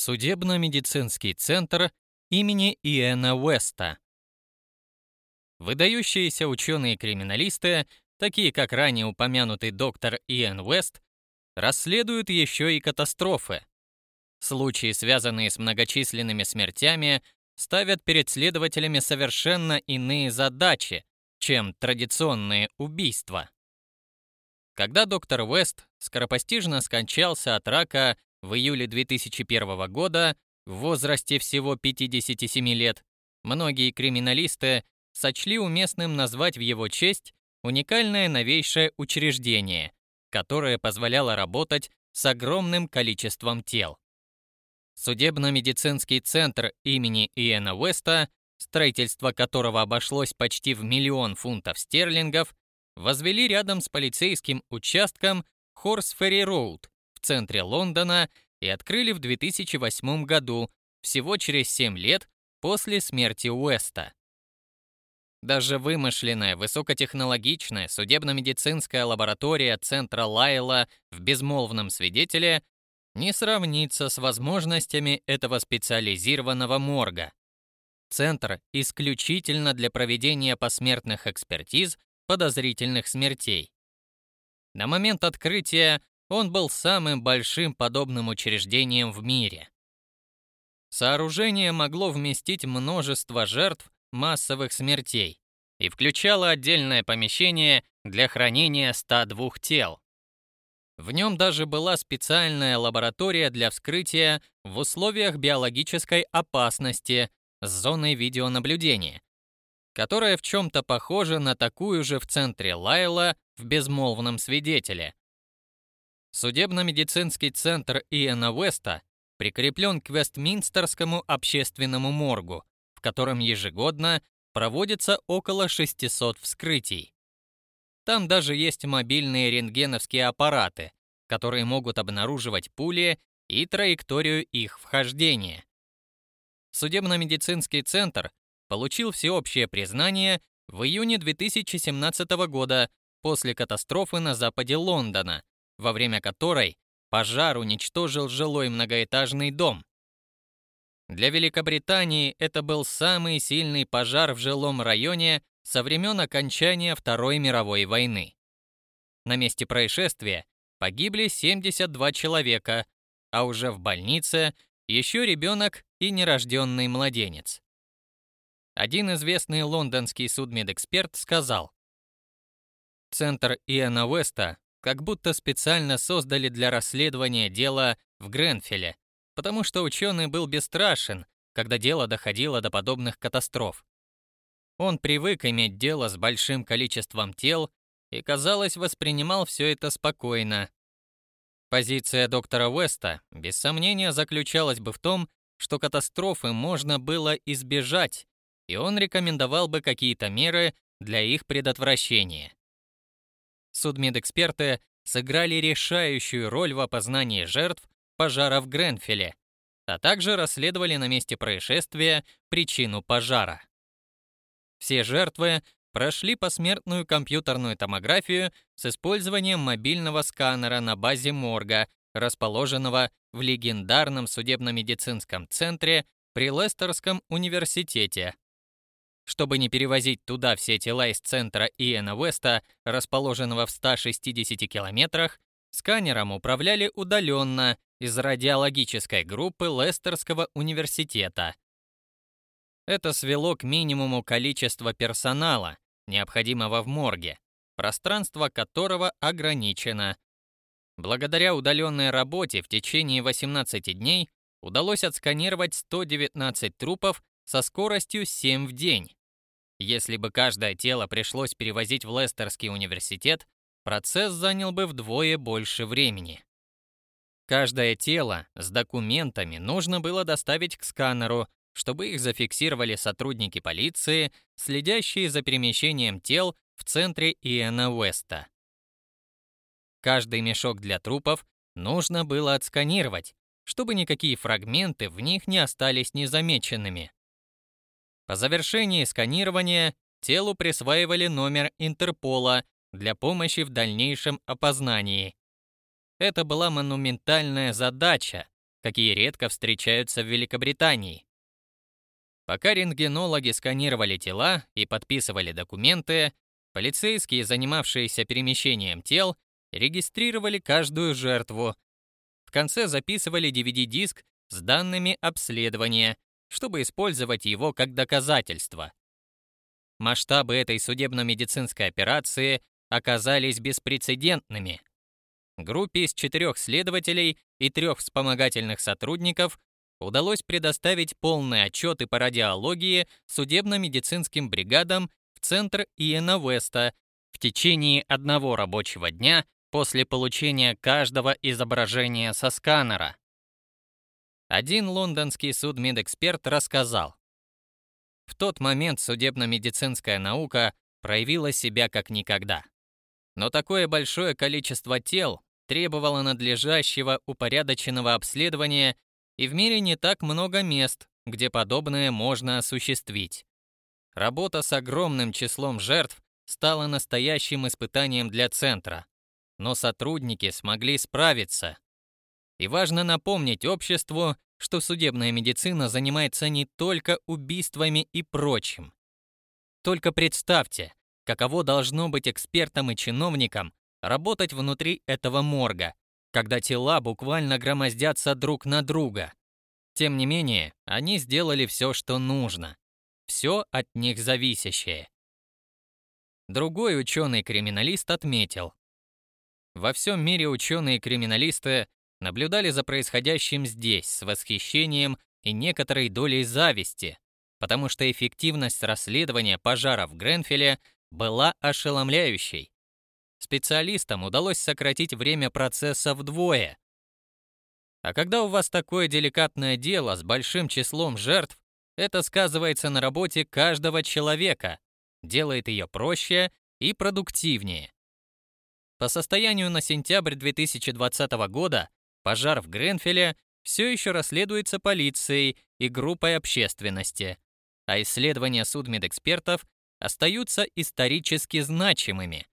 Судебно-медицинский центр имени Иэна Уэста. Выдающиеся ученые-криминалисты, такие как ранее упомянутый доктор Иэн Уэст, расследуют еще и катастрофы. Случаи, связанные с многочисленными смертями, ставят перед следователями совершенно иные задачи, чем традиционные убийства. Когда доктор Уэст скоропостижно скончался от рака в июле 2001 года в возрасте всего 57 лет, многие криминалисты сочли уместным назвать в его честь уникальное новейшее учреждение, которое позволяло работать с огромным количеством тел. Судебно-медицинский центр имени Иэна Уэста, строительство которого обошлось почти в миллион фунтов стерлингов, возвели рядом с полицейским участком Хорсферри Роуд в центре Лондона и открыли в 2008 году, всего через 7 лет после смерти Уэста. Даже вымышленная высокотехнологичная судебно-медицинская лаборатория Центра Лайла в «Безмолвном свидетеле» не сравнится с возможностями этого специализированного морга. Центр исключительно для проведения посмертных экспертиз подозрительных смертей. На момент открытия он был самым большим подобным учреждением в мире. Сооружение могло вместить множество жертв массовых смертей и включало отдельное помещение для хранения 102 тел. В нем даже была специальная лаборатория для вскрытия в условиях биологической опасности с зоной видеонаблюдения, которая в чем-то похожа на такую же в центре Лайла в «Безмолвном свидетеле». Судебно-медицинский центр Иэна Уэста прикреплен к Вестминстерскому общественному моргу, в котором ежегодно проводится около 600 вскрытий. Там даже есть мобильные рентгеновские аппараты, которые могут обнаруживать пули и траекторию их вхождения. Судебно-медицинский центр получил всеобщее признание в июне 2017 года после катастрофы на западе Лондона, во время которой пожар уничтожил жилой многоэтажный дом. Для Великобритании это был самый сильный пожар в жилом районе со времен окончания Второй мировой войны. На месте происшествия погибли 72 человека, а уже в больнице еще ребенок и нерожденный младенец. Один известный лондонский судмедэксперт сказал, «Центр Иэна Уэста как будто специально создали для расследования дела в Гренфеле, потому что ученый был бесстрашен, когда дело доходило до подобных катастроф. Он привык иметь дело с большим количеством тел и, казалось, воспринимал все это спокойно. Позиция доктора Уэста, без сомнения, заключалась бы в том, что катастрофы можно было избежать, и он рекомендовал бы какие-то меры для их предотвращения. Судмедэксперты сыграли решающую роль в опознании жертв пожара в Гренфеле, а также расследовали на месте происшествия причину пожара. Все жертвы прошли посмертную компьютерную томографию с использованием мобильного сканера на базе морга, расположенного в легендарном судебно-медицинском центре при Лестерском университете. Чтобы не перевозить туда все тела из центра Иэна Уэста, расположенного в 160 километрах, сканером управляли удаленно из радиологической группы Лестерского университета. Это свело к минимуму количество персонала, необходимого в морге, пространство которого ограничено. Благодаря удаленной работе в течение 18 дней удалось отсканировать 119 трупов со скоростью 7 в день. Если бы каждое тело пришлось перевозить в Лестерский университет, процесс занял бы вдвое больше времени. Каждое тело с документами нужно было доставить к сканеру, чтобы их зафиксировали сотрудники полиции, следящие за перемещением тел в центре Иэна Уэста. Каждый мешок для трупов нужно было отсканировать, чтобы никакие фрагменты в них не остались незамеченными. По завершении сканирования телу присваивали номер Интерпола для помощи в дальнейшем опознании. Это была монументальная задача, какие редко встречаются в Великобритании. Пока рентгенологи сканировали тела и подписывали документы, полицейские, занимавшиеся перемещением тел, регистрировали каждую жертву. В конце записывали DVD-диск с данными обследования, чтобы использовать его как доказательство. Масштабы этой судебно-медицинской операции оказались беспрецедентными. Группе из четырех следователей и трех вспомогательных сотрудников удалось предоставить полные отчеты по радиологии судебно-медицинским бригадам в центр Иена Веста в течение одного рабочего дня после получения каждого изображения со сканера. Один лондонский судмедэксперт рассказал, в тот момент судебно-медицинская наука проявила себя как никогда. Но такое большое количество тел требовало надлежащего упорядоченного обследования, и в мире не так много мест, где подобное можно осуществить. Работа с огромным числом жертв стала настоящим испытанием для центра, но сотрудники смогли справиться. И важно напомнить обществу, что судебная медицина занимается не только убийствами и прочим. Только представьте, каково должно быть экспертам и чиновникам работать внутри этого морга, когда тела буквально громоздятся друг на друга. Тем не менее, они сделали все, что нужно. Все от них зависящее. Другой ученый-криминалист отметил. Во всем мире ученые-криминалисты наблюдали за происходящим здесь с восхищением и некоторой долей зависти, потому что эффективность расследования пожара в Гренфелле была ошеломляющей. Специалистам удалось сократить время процесса вдвое. А когда у вас такое деликатное дело с большим числом жертв, это сказывается на работе каждого человека, делает ее проще и продуктивнее. По состоянию на сентябрь 2020 года Пожар в Гренфелле все еще расследуется полицией и группой общественности, а исследования судмедэкспертов остаются исторически значимыми.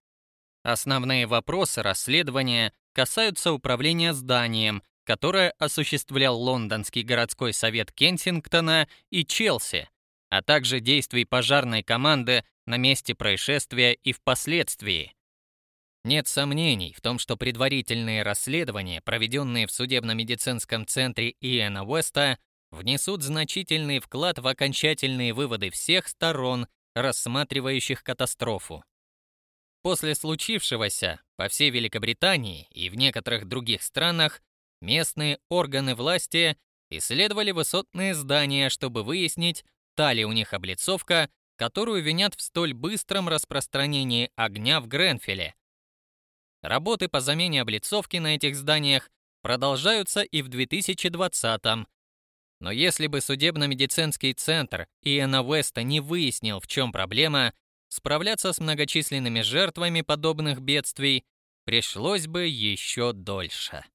Основные вопросы расследования касаются управления зданием, которое осуществлял Лондонский городской совет Кенсингтона и Челси, а также действий пожарной команды на месте происшествия и впоследствии. Нет сомнений в том, что предварительные расследования, проведенные в судебно-медицинском центре Иэна Уэста, внесут значительный вклад в окончательные выводы всех сторон, рассматривающих катастрофу. После случившегося по всей Великобритании и в некоторых других странах местные органы власти исследовали высотные здания, чтобы выяснить, та ли у них облицовка, которую винят в столь быстром распространении огня в Гренфелле, Работы по замене облицовки на этих зданиях продолжаются и в 2020-м. Но если бы судебно-медицинский центр Иэна Веста не выяснил, в чем проблема, справляться с многочисленными жертвами подобных бедствий пришлось бы еще дольше.